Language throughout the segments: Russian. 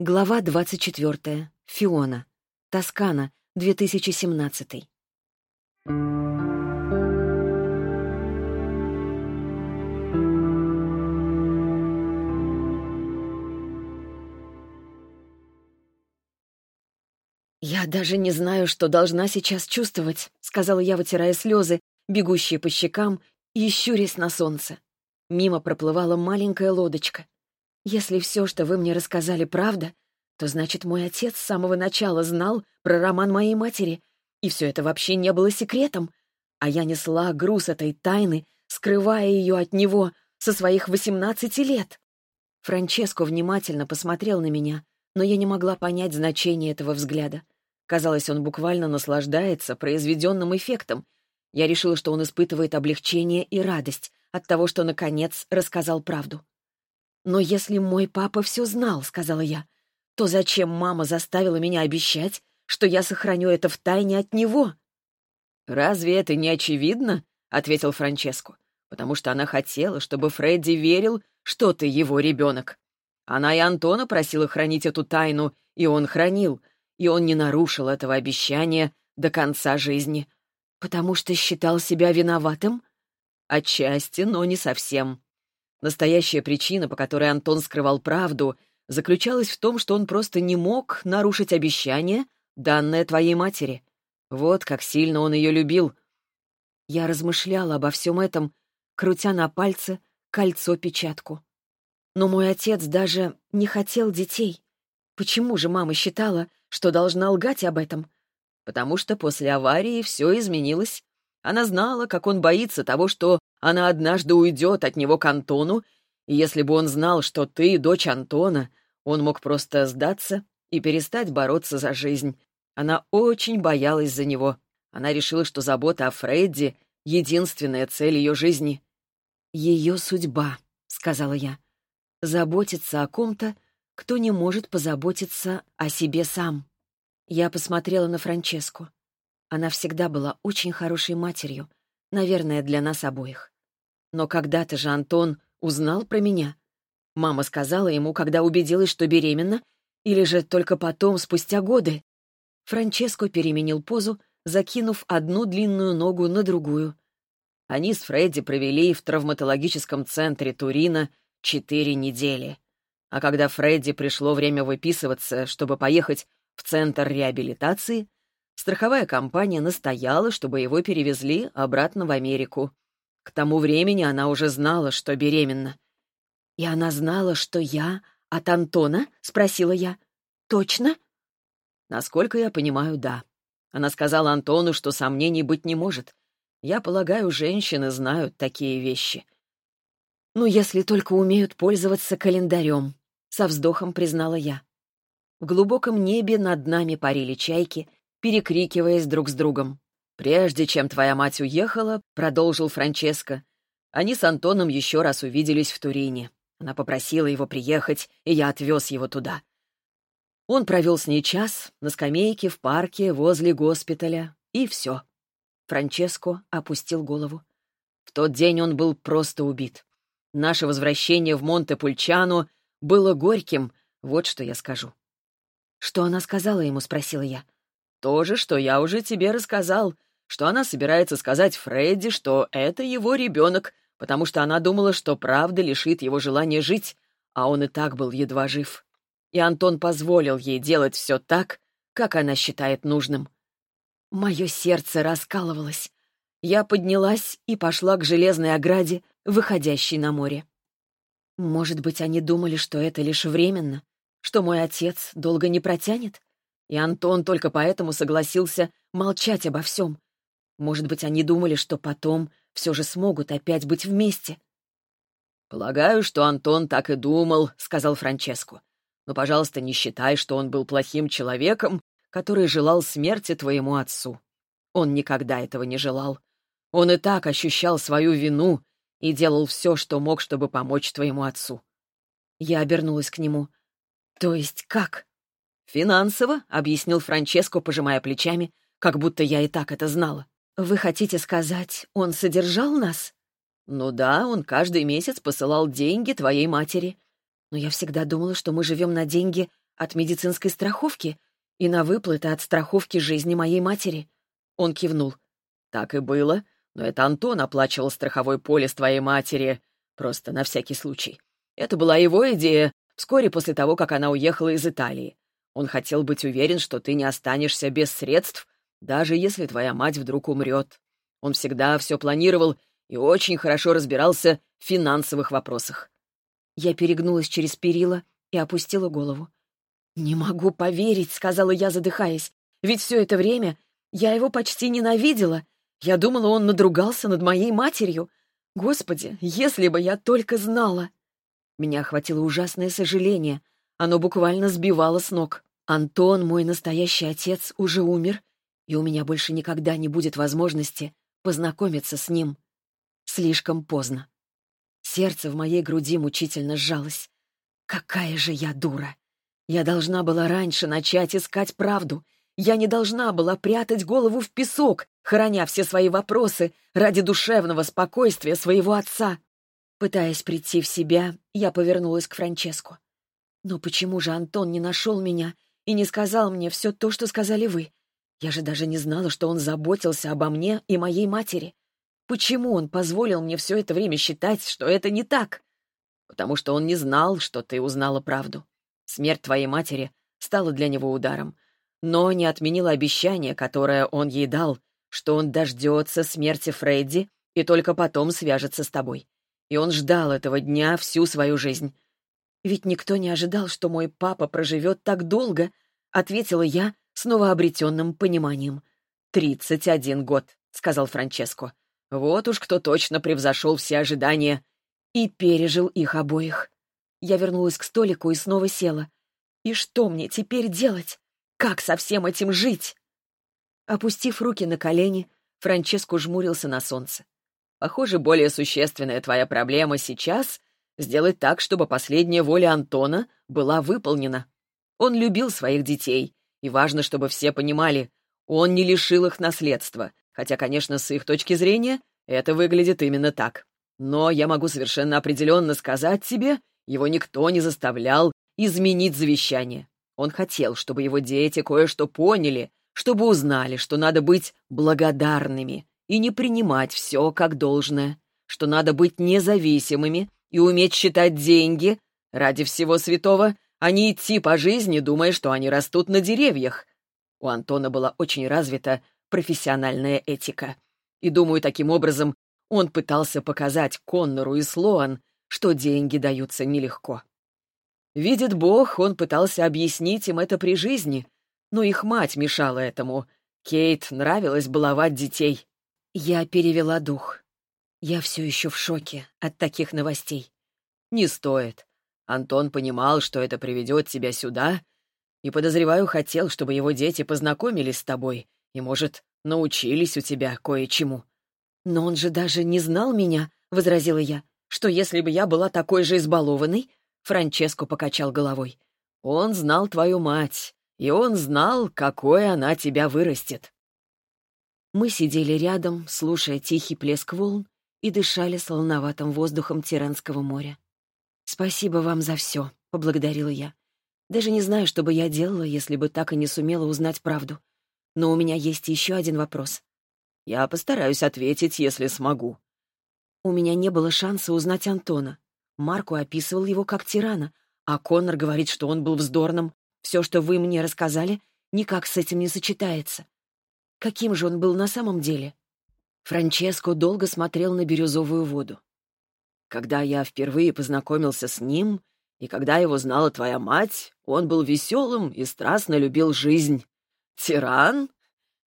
Глава 24. Фиона. Тоскана, 2017. «Я даже не знаю, что должна сейчас чувствовать», — сказала я, вытирая слезы, бегущие по щекам и щурясь на солнце. Мимо проплывала маленькая лодочка. Если все, что вы мне рассказали, правда, то значит, мой отец с самого начала знал про роман моей матери, и все это вообще не было секретом, а я несла груз этой тайны, скрывая ее от него со своих восемнадцати лет. Франческо внимательно посмотрел на меня, но я не могла понять значение этого взгляда. Казалось, он буквально наслаждается произведенным эффектом. Я решила, что он испытывает облегчение и радость от того, что, наконец, рассказал правду. «Но если мой папа все знал», — сказала я, — «то зачем мама заставила меня обещать, что я сохраню это в тайне от него?» «Разве это не очевидно?» — ответил Франческо. «Потому что она хотела, чтобы Фредди верил, что ты его ребенок. Она и Антона просила хранить эту тайну, и он хранил — и он не нарушил этого обещания до конца жизни. Потому что считал себя виноватым? Отчасти, но не совсем. Настоящая причина, по которой Антон скрывал правду, заключалась в том, что он просто не мог нарушить обещание, данное твоей матери. Вот как сильно он ее любил. Я размышляла обо всем этом, крутя на пальце кольцо-печатку. Но мой отец даже не хотел детей. Почему же мама считала, что должна лгать об этом? Потому что после аварии все изменилось. Она знала, как он боится того, что она однажды уйдет от него к Антону, и если бы он знал, что ты дочь Антона, он мог просто сдаться и перестать бороться за жизнь. Она очень боялась за него. Она решила, что забота о Фредди — единственная цель ее жизни. «Ее судьба», — сказала я. «Заботиться о ком-то, кто не может позаботиться о себе сам. Я посмотрела на Франческу. Она всегда была очень хорошей матерью, наверное, для нас обоих. Но когда-то же Антон узнал про меня. Мама сказала ему, когда убедилась, что беременна, или же только потом, спустя годы. Франческо переменил позу, закинув одну длинную ногу на другую. Они с Фредди провели в травматологическом центре Турина четыре недели. А когда Фредди пришло время выписываться, чтобы поехать в центр реабилитации, страховая компания настояла, чтобы его перевезли обратно в Америку. К тому времени она уже знала, что беременна. «И она знала, что я от Антона?» — спросила я. «Точно?» «Насколько я понимаю, да. Она сказала Антону, что сомнений быть не может. Я полагаю, женщины знают такие вещи». «Ну, если только умеют пользоваться календарем», со вздохом признала я. В глубоком небе над нами парили чайки, перекрикиваясь друг с другом. «Прежде чем твоя мать уехала», — продолжил Франческо, «они с Антоном еще раз увиделись в Турине. Она попросила его приехать, и я отвез его туда. Он провел с ней час на скамейке в парке возле госпиталя, и все. Франческо опустил голову. В тот день он был просто убит. Наше возвращение в Монте-Пульчано было горьким, вот что я скажу. «Что она сказала ему?» — спросила я. «То же, что я уже тебе рассказал, что она собирается сказать Фредди, что это его ребенок, потому что она думала, что правда лишит его желания жить, а он и так был едва жив. И Антон позволил ей делать все так, как она считает нужным. Мое сердце раскалывалось. Я поднялась и пошла к железной ограде, выходящей на море. Может быть, они думали, что это лишь временно, что мой отец долго не протянет? И Антон только поэтому согласился молчать обо всем. Может быть, они думали, что потом все же смогут опять быть вместе. «Полагаю, что Антон так и думал», — сказал Франческо. «Но, пожалуйста, не считай, что он был плохим человеком, который желал смерти твоему отцу. Он никогда этого не желал. Он и так ощущал свою вину и делал все, что мог, чтобы помочь твоему отцу. Я обернулась к нему. «То есть как?» «Финансово», — объяснил Франческо, пожимая плечами, как будто я и так это знала. «Вы хотите сказать, он содержал нас?» «Ну да, он каждый месяц посылал деньги твоей матери». «Но я всегда думала, что мы живем на деньги от медицинской страховки и на выплаты от страховки жизни моей матери. Он кивнул. Так и было, но это Антон оплачивал страховой полис твоей матери, просто на всякий случай. Это была его идея вскоре после того, как она уехала из Италии. Он хотел быть уверен, что ты не останешься без средств, даже если твоя мать вдруг умрет. Он всегда все планировал и очень хорошо разбирался в финансовых вопросах. Я перегнулась через перила и опустила голову. «Не могу поверить», — сказала я, задыхаясь. «Ведь все это время я его почти ненавидела. Я думала, он надругался над моей матерью. Господи, если бы я только знала!» Меня охватило ужасное сожаление. Оно буквально сбивало с ног. Антон, мой настоящий отец, уже умер, и у меня больше никогда не будет возможности познакомиться с ним. Слишком поздно. Сердце в моей груди мучительно сжалось. Какая же я дура! Я должна была раньше начать искать правду. Я не должна была прятать голову в песок, храня все свои вопросы ради душевного спокойствия своего отца. Пытаясь прийти в себя, я повернулась к Франческу. «Но почему же Антон не нашел меня и не сказал мне все то, что сказали вы? Я же даже не знала, что он заботился обо мне и моей матери. Почему он позволил мне все это время считать, что это не так? Потому что он не знал, что ты узнала правду. Смерть твоей матери стала для него ударом, но не отменила обещание, которое он ей дал, что он дождется смерти Фредди и только потом свяжется с тобой. И он ждал этого дня всю свою жизнь. «Ведь никто не ожидал, что мой папа проживет так долго», — ответила я с новообретенным пониманием. «Тридцать один год», — сказал Франческо. «Вот уж кто точно превзошел все ожидания и пережил их обоих». Я вернулась к столику и снова села. «И что мне теперь делать? Как со всем этим жить?» Опустив руки на колени, Франческо жмурился на солнце. «Похоже, более существенная твоя проблема сейчас — сделать так, чтобы последняя воля Антона была выполнена. Он любил своих детей, и важно, чтобы все понимали, он не лишил их наследства, хотя, конечно, с их точки зрения это выглядит именно так. Но я могу совершенно определенно сказать тебе, его никто не заставлял изменить завещание. Он хотел, чтобы его дети кое-что поняли, чтобы узнали, что надо быть благодарными и не принимать все как должное, что надо быть независимыми и уметь считать деньги ради всего святого, а не идти по жизни, думая, что они растут на деревьях. У Антона была очень развита профессиональная этика. И, думаю, таким образом он пытался показать Коннору и Слоан, что деньги даются нелегко. Видит Бог, он пытался объяснить им это при жизни, но их мать мешала этому. Кейт нравилось баловать детей. Я перевела дух. Я все еще в шоке от таких новостей. Не стоит. Антон понимал, что это приведет тебя сюда, и, подозреваю, хотел, чтобы его дети познакомились с тобой и, может, научились у тебя кое-чему. «Но он же даже не знал меня», — возразила я что если бы я была такой же избалованной, Франческо покачал головой. Он знал твою мать, и он знал, какой она тебя вырастет. Мы сидели рядом, слушая тихий плеск волн и дышали солоноватым воздухом Тиранского моря. «Спасибо вам за все», — поблагодарила я. «Даже не знаю, что бы я делала, если бы так и не сумела узнать правду. Но у меня есть еще один вопрос». «Я постараюсь ответить, если смогу», у меня не было шанса узнать Антона. Марку описывал его как тирана, а Коннор говорит, что он был вздорным. Все, что вы мне рассказали, никак с этим не сочетается. Каким же он был на самом деле? Франческо долго смотрел на бирюзовую воду. Когда я впервые познакомился с ним, и когда его знала твоя мать, он был веселым и страстно любил жизнь. Тиран?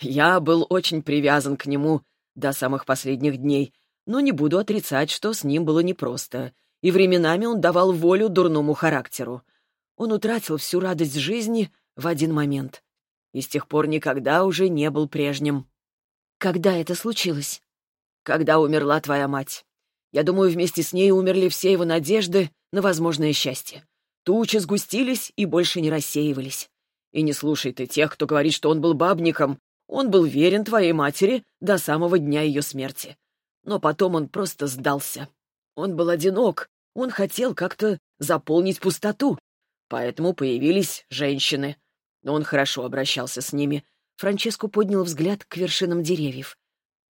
Я был очень привязан к нему до самых последних дней, но не буду отрицать, что с ним было непросто, и временами он давал волю дурному характеру. Он утратил всю радость жизни в один момент и с тех пор никогда уже не был прежним. Когда это случилось? Когда умерла твоя мать. Я думаю, вместе с ней умерли все его надежды на возможное счастье. Тучи сгустились и больше не рассеивались. И не слушай ты тех, кто говорит, что он был бабником. Он был верен твоей матери до самого дня ее смерти. Но потом он просто сдался. Он был одинок, он хотел как-то заполнить пустоту. поэтому появились женщины. Но он хорошо обращался с ними. Франческо поднял взгляд к вершинам деревьев.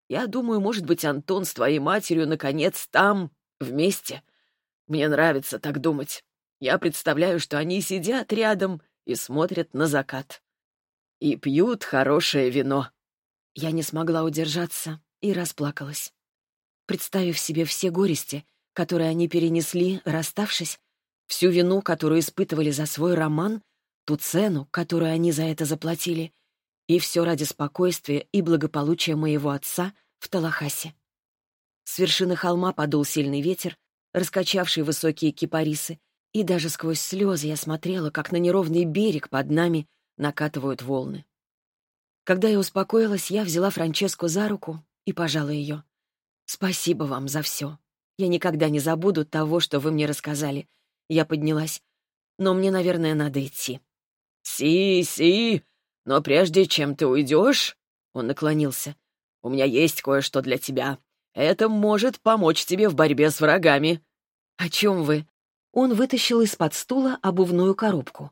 «Я думаю, может быть, Антон с твоей матерью наконец там, вместе. Мне нравится так думать. Я представляю, что они сидят рядом и смотрят на закат. И пьют хорошее вино». Я не смогла удержаться и расплакалась. Представив себе все горести, которые они перенесли, расставшись, всю вину, которую испытывали за свой роман, ту цену, которую они за это заплатили, и все ради спокойствия и благополучия моего отца в Талахасе. С вершины холма подул сильный ветер, раскачавший высокие кипарисы, и даже сквозь слезы я смотрела, как на неровный берег под нами накатывают волны. Когда я успокоилась, я взяла Франческу за руку и пожала ее. «Спасибо вам за все. Я никогда не забуду того, что вы мне рассказали». Я поднялась. «Но мне, наверное, надо идти». «Си, си, но прежде чем ты уйдешь...» Он наклонился. «У меня есть кое-что для тебя. Это может помочь тебе в борьбе с врагами». «О чем вы?» Он вытащил из-под стула обувную коробку.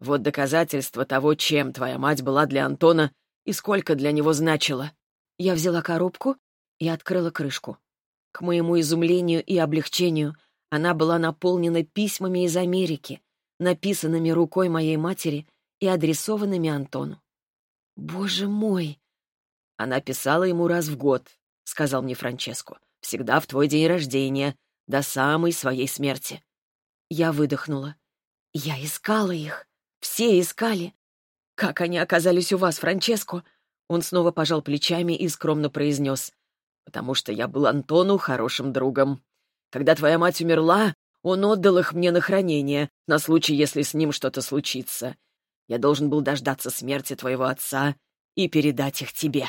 Вот доказательство того, чем твоя мать была для Антона и сколько для него значила. Я взяла коробку и открыла крышку. К моему изумлению и облегчению она была наполнена письмами из Америки, написанными рукой моей матери и адресованными Антону. «Боже мой!» Она писала ему раз в год, — сказал мне Франческо. «Всегда в твой день рождения, до самой своей смерти». Я выдохнула. Я искала их. Все искали. Как они оказались у вас, Франческо? Он снова пожал плечами и скромно произнес. «Потому что я был Антону хорошим другом. Когда твоя мать умерла, он отдал их мне на хранение, на случай, если с ним что-то случится. Я должен был дождаться смерти твоего отца и передать их тебе».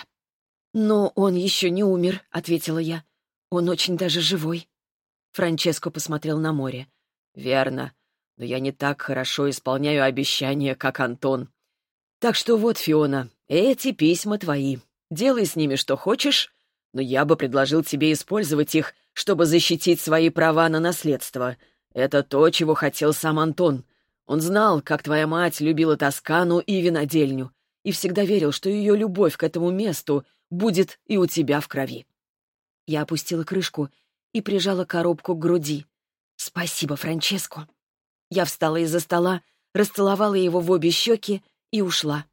«Но он еще не умер», — ответила я. «Он очень даже живой». Франческо посмотрел на море. «Верно но я не так хорошо исполняю обещания, как Антон. Так что вот, Фиона, эти письма твои. Делай с ними что хочешь, но я бы предложил тебе использовать их, чтобы защитить свои права на наследство. Это то, чего хотел сам Антон. Он знал, как твоя мать любила Тоскану и винодельню, и всегда верил, что ее любовь к этому месту будет и у тебя в крови. Я опустила крышку и прижала коробку к груди. «Спасибо, Франческо». Я встала из-за стола, расцеловала его в обе щеки и ушла.